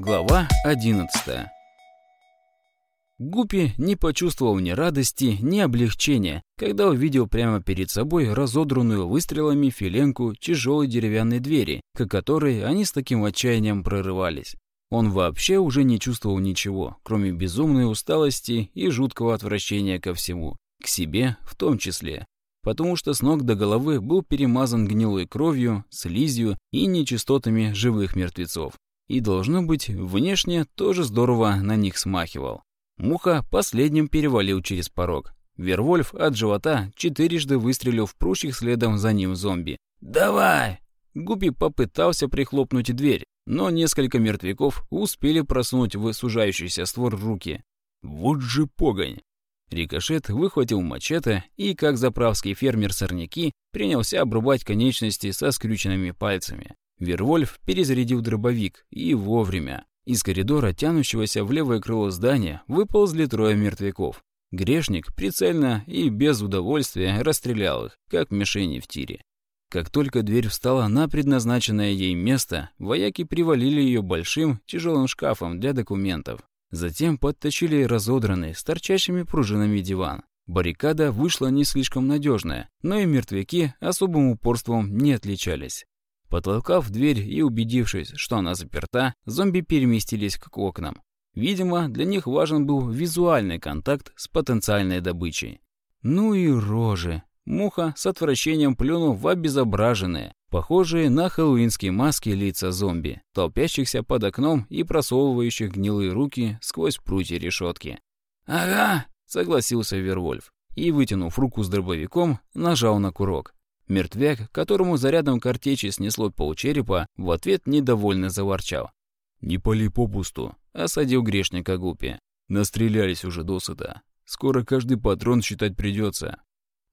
Глава 11 Гуппи не почувствовал ни радости, ни облегчения, когда увидел прямо перед собой разодранную выстрелами филенку тяжелой деревянной двери, к которой они с таким отчаянием прорывались. Он вообще уже не чувствовал ничего, кроме безумной усталости и жуткого отвращения ко всему, к себе в том числе, потому что с ног до головы был перемазан гнилой кровью, слизью и нечистотами живых мертвецов и, должно быть, внешне тоже здорово на них смахивал. Муха последним перевалил через порог. Вервольф от живота четырежды выстрелил в прущих следом за ним зомби. «Давай!» Гупи попытался прихлопнуть дверь, но несколько мертвяков успели просунуть в сужающийся створ руки. Вот же погонь! Рикошет выхватил мачете и, как заправский фермер сорняки, принялся обрубать конечности со скрюченными пальцами. Вервольф перезарядил дробовик, и вовремя. Из коридора, тянущегося в левое крыло здания, выползли трое мертвяков. Грешник прицельно и без удовольствия расстрелял их, как мишени в тире. Как только дверь встала на предназначенное ей место, вояки привалили ее большим, тяжелым шкафом для документов. Затем подтащили разодранный, с торчащими пружинами диван. Баррикада вышла не слишком надежная, но и мертвяки особым упорством не отличались. Потолкав дверь и убедившись, что она заперта, зомби переместились к окнам. Видимо, для них важен был визуальный контакт с потенциальной добычей. Ну и рожи. Муха с отвращением плюнул в обезображенные, похожие на хэллоуинские маски лица зомби, толпящихся под окном и просовывающих гнилые руки сквозь прутья решетки. «Ага», — согласился Вервольф, и, вытянув руку с дробовиком, нажал на курок. Мертвяк, которому зарядом картечи снесло полчерепа, в ответ недовольно заворчал. «Не пали попусту», — осадил грешника Гупи. «Настрелялись уже досыта. Скоро каждый патрон считать придется.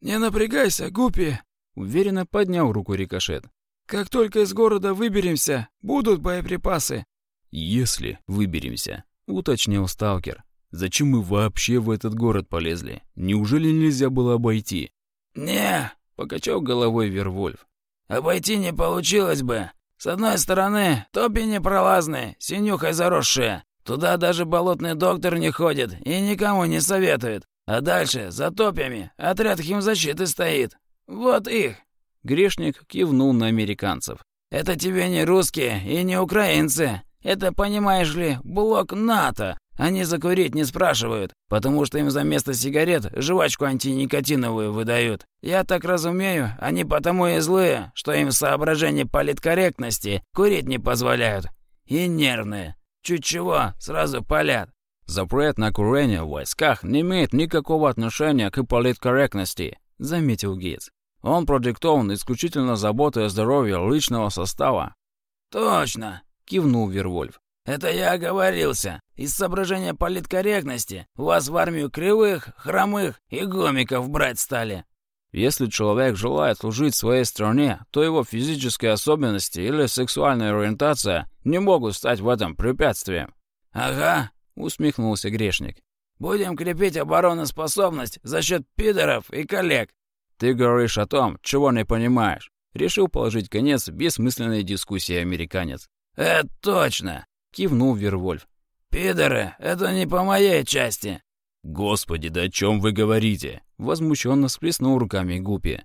«Не напрягайся, Гупи!» — уверенно поднял руку рикошет. «Как только из города выберемся, будут боеприпасы». «Если выберемся», — уточнил сталкер. «Зачем мы вообще в этот город полезли? Неужели нельзя было обойти?» «Не, Покачал головой Вервольф. «Обойти не получилось бы. С одной стороны, топи непролазные, синюхой заросшие. Туда даже болотный доктор не ходит и никому не советует. А дальше, за топями, отряд химзащиты стоит. Вот их!» Грешник кивнул на американцев. «Это тебе не русские и не украинцы. Это, понимаешь ли, блок НАТО. Они закурить не спрашивают, потому что им за место сигарет жвачку антиникотиновую выдают. Я так разумею, они потому и злые, что им соображения политкорректности курить не позволяют. И нервные. Чуть чего, сразу палят. Запрет на курение в войсках не имеет никакого отношения к политкорректности, заметил Гейтс. Он продиктован исключительно заботой о здоровье личного состава. Точно, кивнул Вервольф. «Это я оговорился. Из соображения политкорректности вас в армию кривых, хромых и гомиков брать стали». Если человек желает служить своей стране, то его физические особенности или сексуальная ориентация не могут стать в этом препятствием. «Ага», — усмехнулся грешник. «Будем крепить обороноспособность за счет пидоров и коллег». «Ты говоришь о том, чего не понимаешь», — решил положить конец бессмысленной дискуссии американец. «Это точно кивнул Вервольф. «Пидоры, это не по моей части!» «Господи, да о чем вы говорите?» Возмущенно сплеснул руками Гупи.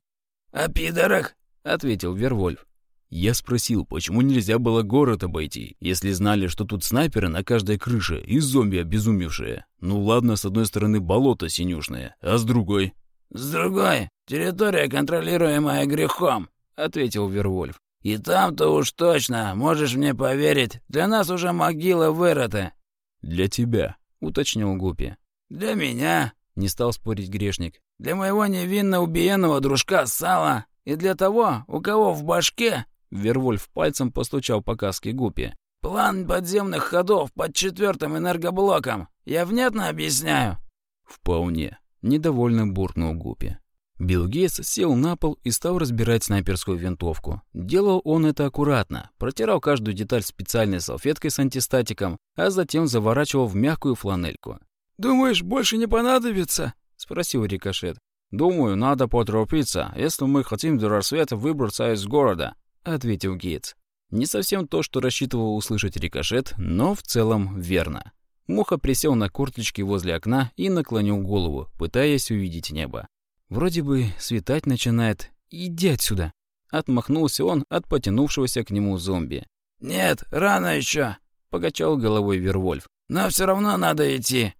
«О пидорах?» — ответил Вервольф. Я спросил, почему нельзя было город обойти, если знали, что тут снайперы на каждой крыше и зомби обезумевшие. Ну ладно, с одной стороны болото синюшное, а с другой... «С другой, территория, контролируемая грехом», — ответил Вервольф. И там-то уж точно, можешь мне поверить, для нас уже могила вырыта». «Для тебя», — уточнил Гупи. «Для меня», — не стал спорить грешник. «Для моего невинно убиенного дружка Сала и для того, у кого в башке...» Вервольф пальцем постучал по каске Гупи. «План подземных ходов под четвертым энергоблоком. Я внятно объясняю?» «Вполне», — недовольно буркнул Гупи. Билл Гейтс сел на пол и стал разбирать снайперскую винтовку. Делал он это аккуратно, протирал каждую деталь специальной салфеткой с антистатиком, а затем заворачивал в мягкую фланельку. «Думаешь, больше не понадобится?» — спросил Рикошет. «Думаю, надо поторопиться, если мы хотим до рассвета выбраться из города», — ответил Гейтс. Не совсем то, что рассчитывал услышать рикошет, но в целом верно. Муха присел на корточки возле окна и наклонил голову, пытаясь увидеть небо. «Вроде бы светать начинает. Иди отсюда!» Отмахнулся он от потянувшегося к нему зомби. «Нет, рано еще, покачал головой Вервольф. «Но все равно надо идти».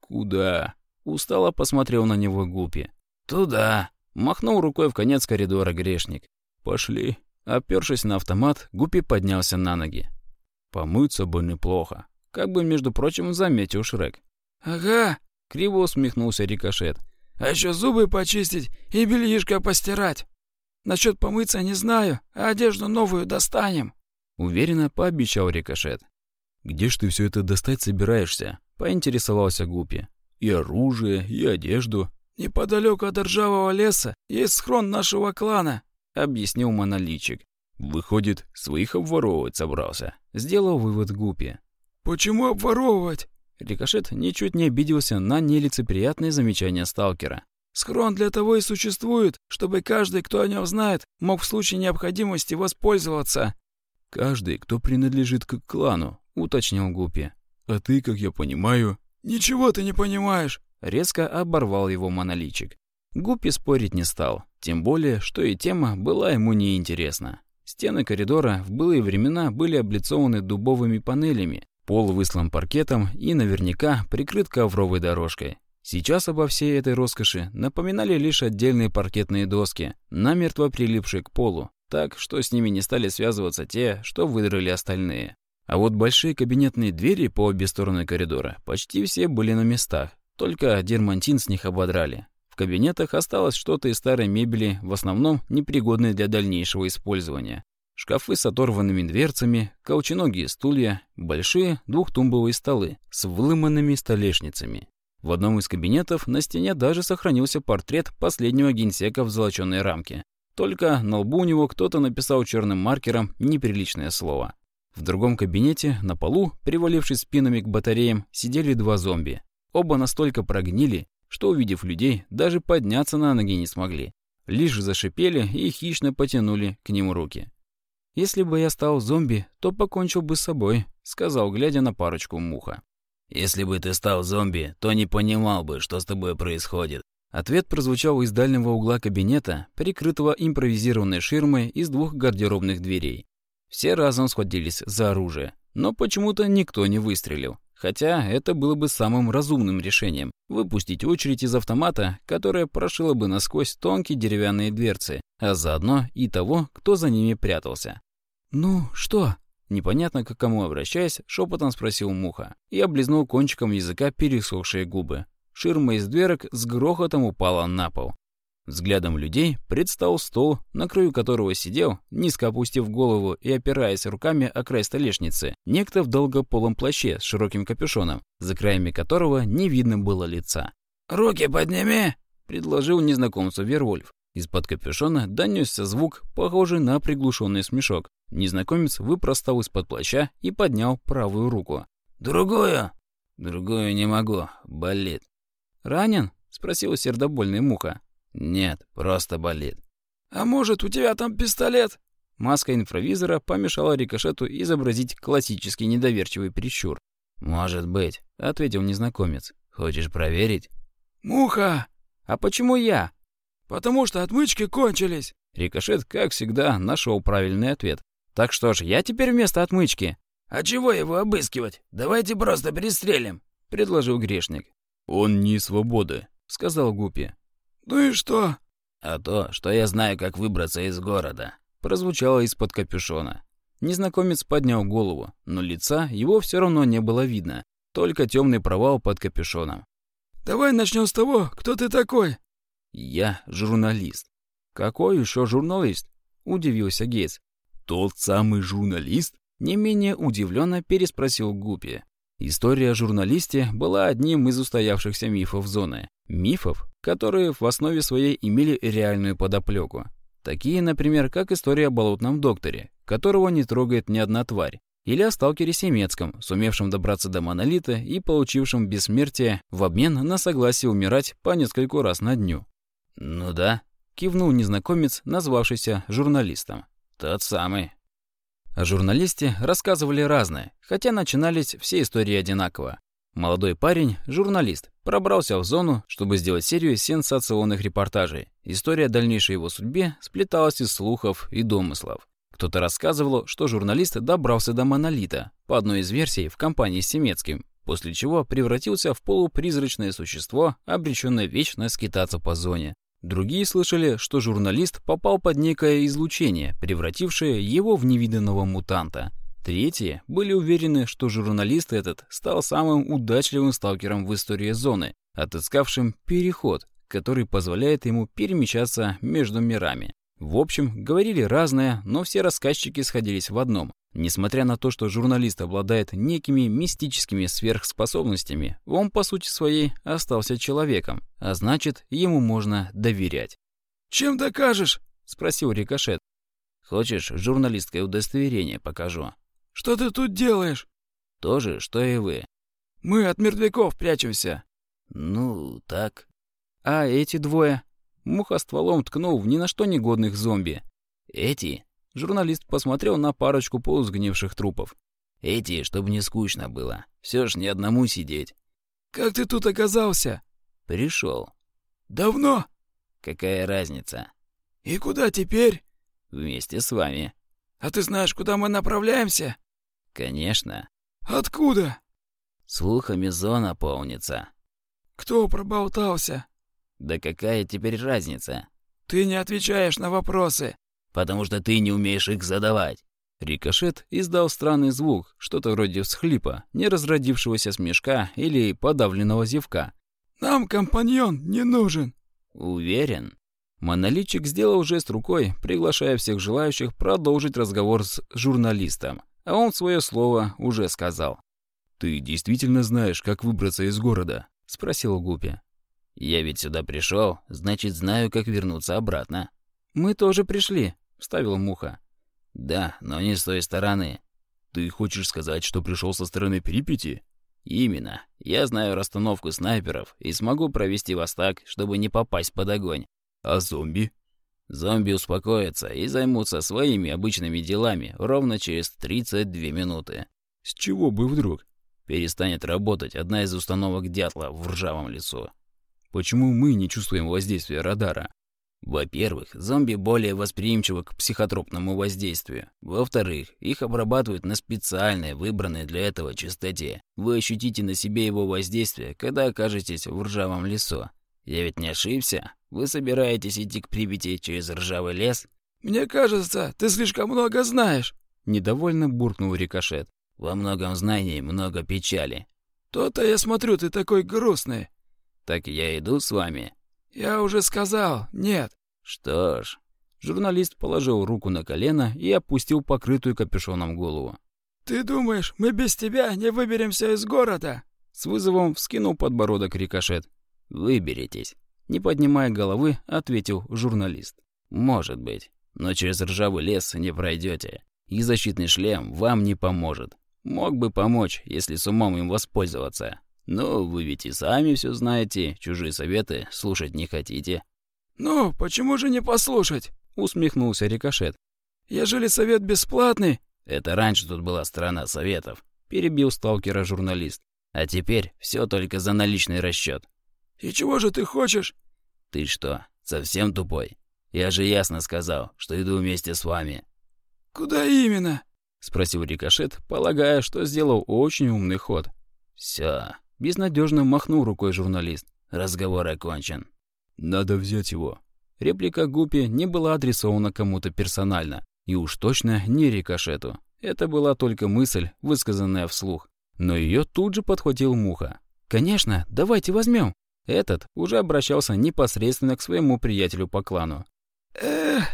«Куда?» Устало посмотрел на него Гупи. «Туда», — махнул рукой в конец коридора грешник. «Пошли». Опершись на автомат, Гупи поднялся на ноги. «Помыться бы неплохо», как бы, между прочим, заметил Шрек. «Ага», — криво усмехнулся Рикошет. «А еще зубы почистить и бельишко постирать. Насчет помыться не знаю, а одежду новую достанем». Уверенно пообещал Рикошет. «Где ж ты все это достать собираешься?» — поинтересовался Гупи. «И оружие, и одежду». «Неподалеку от ржавого леса есть схрон нашего клана», — объяснил Моноличик. «Выходит, своих обворовывать собрался», — сделал вывод Гупи. «Почему обворовывать?» Рикошет ничуть не обиделся на нелицеприятные замечания сталкера. «Схрон для того и существует, чтобы каждый, кто о нем знает, мог в случае необходимости воспользоваться». «Каждый, кто принадлежит к клану», — уточнил Гупи. «А ты, как я понимаю...» «Ничего ты не понимаешь», — резко оборвал его моноличик. Гуппи спорить не стал, тем более, что и тема была ему неинтересна. Стены коридора в былые времена были облицованы дубовыми панелями, Пол выслан паркетом и наверняка прикрыт ковровой дорожкой. Сейчас обо всей этой роскоши напоминали лишь отдельные паркетные доски, намертво прилипшие к полу, так что с ними не стали связываться те, что выдрали остальные. А вот большие кабинетные двери по обе стороны коридора почти все были на местах, только дермантин с них ободрали. В кабинетах осталось что-то из старой мебели, в основном непригодной для дальнейшего использования. Шкафы с оторванными дверцами, колченогие стулья, большие двухтумбовые столы с выломанными столешницами. В одном из кабинетов на стене даже сохранился портрет последнего генсека в золоченой рамке. Только на лбу у него кто-то написал черным маркером неприличное слово. В другом кабинете, на полу, привалившись спинами к батареям, сидели два зомби. Оба настолько прогнили, что, увидев людей, даже подняться на ноги не смогли. Лишь зашипели и хищно потянули к нему руки. «Если бы я стал зомби, то покончил бы с собой», — сказал, глядя на парочку муха. «Если бы ты стал зомби, то не понимал бы, что с тобой происходит». Ответ прозвучал из дальнего угла кабинета, прикрытого импровизированной ширмой из двух гардеробных дверей. Все разом схватились за оружие, но почему-то никто не выстрелил. Хотя это было бы самым разумным решением – выпустить очередь из автомата, которая прошила бы насквозь тонкие деревянные дверцы, а заодно и того, кто за ними прятался. «Ну, что?» Непонятно к кому обращаясь, шепотом спросил Муха и облизнул кончиком языка пересохшие губы. Ширма из дверок с грохотом упала на пол. Взглядом людей предстал стол, на краю которого сидел, низко опустив голову и опираясь руками о край столешницы, некто в долгополом плаще с широким капюшоном, за краями которого не видно было лица. «Руки подними!» — предложил незнакомцу Вервольф. Из-под капюшона донесся звук, похожий на приглушенный смешок. Незнакомец выпростал из-под плаща и поднял правую руку. «Другую?» «Другую не могу. Болит». «Ранен?» — спросила сердобольная муха. «Нет, просто болит». «А может, у тебя там пистолет?» Маска инфравизора помешала рикошету изобразить классический недоверчивый прищур. «Может быть», — ответил незнакомец. «Хочешь проверить?» «Муха!» «А почему я?» «Потому что отмычки кончились». Рикошет, как всегда, нашел правильный ответ. Так что ж, я теперь вместо отмычки. А чего его обыскивать? Давайте просто пристрелим, предложил грешник. Он не свободы, сказал Гупи. Ну и что? А то, что я знаю, как выбраться из города, прозвучало из-под капюшона. Незнакомец поднял голову, но лица его все равно не было видно, только темный провал под капюшоном. Давай начнем с того, кто ты такой. Я журналист. Какой еще журналист? Удивился Гейтс. «Тот самый журналист?» Не менее удивленно переспросил Гупи. История о журналисте была одним из устоявшихся мифов зоны. Мифов, которые в основе своей имели реальную подоплеку. Такие, например, как история о болотном докторе, которого не трогает ни одна тварь, или о сталкере Семецком, сумевшем добраться до монолита и получившем бессмертие в обмен на согласие умирать по нескольку раз на дню. «Ну да», — кивнул незнакомец, назвавшийся журналистом. «Тот самый». О журналисте рассказывали разное, хотя начинались все истории одинаково. Молодой парень, журналист, пробрался в зону, чтобы сделать серию сенсационных репортажей. История дальнейшей его судьбе сплеталась из слухов и домыслов. Кто-то рассказывал, что журналист добрался до монолита, по одной из версий, в компании с Семецким, после чего превратился в полупризрачное существо, обреченное вечно скитаться по зоне. Другие слышали, что журналист попал под некое излучение, превратившее его в невиданного мутанта. Третьи были уверены, что журналист этот стал самым удачливым сталкером в истории зоны, отыскавшим переход, который позволяет ему перемещаться между мирами. В общем, говорили разное, но все рассказчики сходились в одном. Несмотря на то, что журналист обладает некими мистическими сверхспособностями, он по сути своей остался человеком, а значит, ему можно доверять. «Чем докажешь?» – спросил Рикошет. «Хочешь, журналистское удостоверение покажу?» «Что ты тут делаешь?» «То же, что и вы». «Мы от мертвяков прячемся». «Ну, так». «А эти двое?» Муха стволом ткнул в ни на что негодных зомби. «Эти?» Журналист посмотрел на парочку полусгнивших трупов. «Эти, чтобы не скучно было. Все ж не одному сидеть». «Как ты тут оказался?» «Пришел». «Давно?» «Какая разница?» «И куда теперь?» «Вместе с вами». «А ты знаешь, куда мы направляемся?» «Конечно». «Откуда?» «Слухами зона полнится». «Кто проболтался?» Да какая теперь разница? Ты не отвечаешь на вопросы. Потому что ты не умеешь их задавать. Рикошет издал странный звук, что-то вроде всхлипа, не разродившегося смешка или подавленного зевка. «Нам компаньон не нужен». «Уверен?» Монолитчик сделал жест рукой, приглашая всех желающих продолжить разговор с журналистом. А он свое слово уже сказал. «Ты действительно знаешь, как выбраться из города?» – спросил Гупи. Я ведь сюда пришел, значит, знаю, как вернуться обратно. Мы тоже пришли, вставил Муха. Да, но не с той стороны. Ты хочешь сказать, что пришел со стороны Припяти? Именно. Я знаю расстановку снайперов и смогу провести вас так, чтобы не попасть под огонь. А зомби? Зомби успокоятся и займутся своими обычными делами ровно через 32 минуты. С чего бы вдруг? Перестанет работать одна из установок дятла в ржавом лесу. Почему мы не чувствуем воздействия радара? Во-первых, зомби более восприимчивы к психотропному воздействию. Во-вторых, их обрабатывают на специальной, выбранной для этого частоте. Вы ощутите на себе его воздействие, когда окажетесь в ржавом лесу. Я ведь не ошибся? Вы собираетесь идти к Припяти через ржавый лес? Мне кажется, ты слишком много знаешь. Недовольно буркнул Рикошет. Во многом знании много печали. То-то я смотрю, ты такой грустный. Так я иду с вами. Я уже сказал, нет. Что ж. Журналист положил руку на колено и опустил покрытую капюшоном голову. Ты думаешь, мы без тебя не выберемся из города? С вызовом вскинул подбородок рикошет. Выберетесь. Не поднимая головы, ответил журналист. Может быть, но через ржавый лес не пройдете. И защитный шлем вам не поможет. Мог бы помочь, если с умом им воспользоваться. «Ну, вы ведь и сами все знаете, чужие советы слушать не хотите». «Ну, почему же не послушать?» — усмехнулся Рикошет. «Ежели совет бесплатный...» «Это раньше тут была страна советов», — перебил сталкера журналист. «А теперь все только за наличный расчет. «И чего же ты хочешь?» «Ты что, совсем тупой? Я же ясно сказал, что иду вместе с вами». «Куда именно?» — спросил Рикошет, полагая, что сделал очень умный ход. «Все, Безнадежно махнул рукой журналист. Разговор окончен. Надо взять его. Реплика Гупи не была адресована кому-то персонально. И уж точно не рикошету. Это была только мысль, высказанная вслух. Но ее тут же подхватил Муха. «Конечно, давайте возьмем. Этот уже обращался непосредственно к своему приятелю по клану. «Эх!»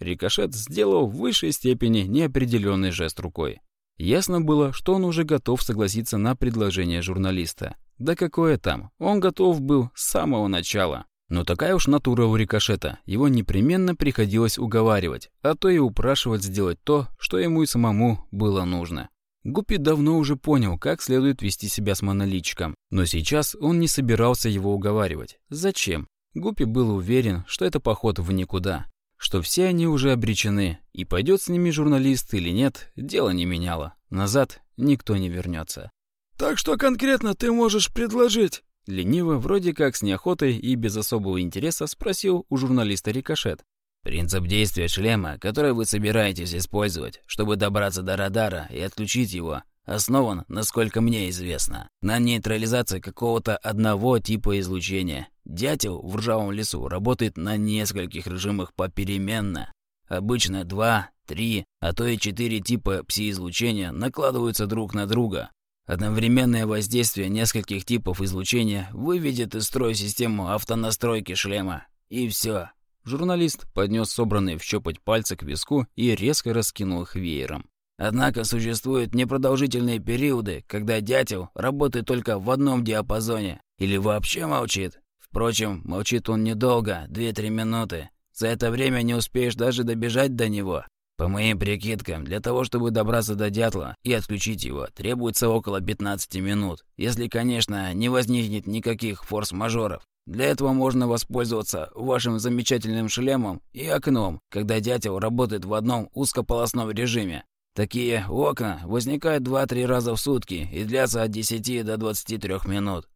Рикошет сделал в высшей степени неопределенный жест рукой. Ясно было, что он уже готов согласиться на предложение журналиста. Да какое там, он готов был с самого начала. Но такая уж натура у рикошета, его непременно приходилось уговаривать, а то и упрашивать сделать то, что ему и самому было нужно. Гуппи давно уже понял, как следует вести себя с монолитчиком, но сейчас он не собирался его уговаривать. Зачем? Гуппи был уверен, что это поход в никуда, что все они уже обречены, и пойдет с ними журналист или нет, дело не меняло. Назад никто не вернется. «Так что конкретно ты можешь предложить?» Лениво, вроде как с неохотой и без особого интереса, спросил у журналиста Рикошет. «Принцип действия шлема, который вы собираетесь использовать, чтобы добраться до радара и отключить его, основан, насколько мне известно, на нейтрализации какого-то одного типа излучения. Дятел в ржавом лесу работает на нескольких режимах попеременно. Обычно два, три, а то и четыре типа пси-излучения накладываются друг на друга. Одновременное воздействие нескольких типов излучения выведет из строя систему автонастройки шлема. И все. Журналист поднес собранные в щепоть пальцы к виску и резко раскинул их веером. Однако существуют непродолжительные периоды, когда дятел работает только в одном диапазоне или вообще молчит. Впрочем, молчит он недолго, 2-3 минуты. За это время не успеешь даже добежать до него. По моим прикидкам, для того, чтобы добраться до дятла и отключить его, требуется около 15 минут, если, конечно, не возникнет никаких форс-мажоров. Для этого можно воспользоваться вашим замечательным шлемом и окном, когда дятел работает в одном узкополосном режиме. Такие окна возникают 2-3 раза в сутки и длятся от 10 до 23 минут.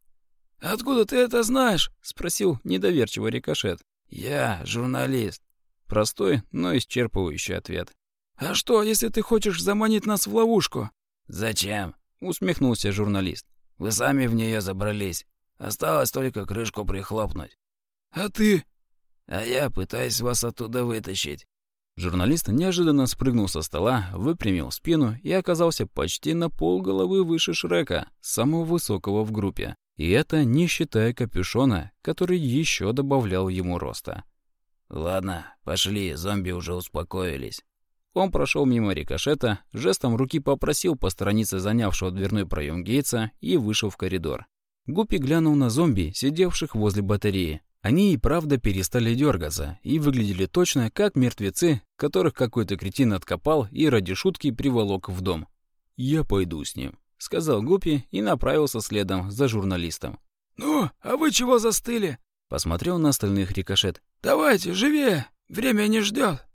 «Откуда ты это знаешь?» — спросил недоверчиво Рикошет. «Я журналист». Простой, но исчерпывающий ответ. «А что, если ты хочешь заманить нас в ловушку?» «Зачем?» — усмехнулся журналист. «Вы сами в нее забрались. Осталось только крышку прихлопнуть». «А ты?» «А я пытаюсь вас оттуда вытащить. Журналист неожиданно спрыгнул со стола, выпрямил спину и оказался почти на полголовы выше Шрека, самого высокого в группе. И это не считая капюшона, который еще добавлял ему роста. «Ладно, пошли, зомби уже успокоились». Он прошел мимо рикошета, жестом руки попросил по странице занявшего дверной проем Гейтса и вышел в коридор. Гуппи глянул на зомби, сидевших возле батареи. Они и правда перестали дергаться и выглядели точно как мертвецы, которых какой-то кретин откопал и ради шутки приволок в дом. «Я пойду с ним», — сказал Гуппи и направился следом за журналистом. «Ну, а вы чего застыли?» — посмотрел на остальных рикошет. «Давайте, живее! Время не ждет!»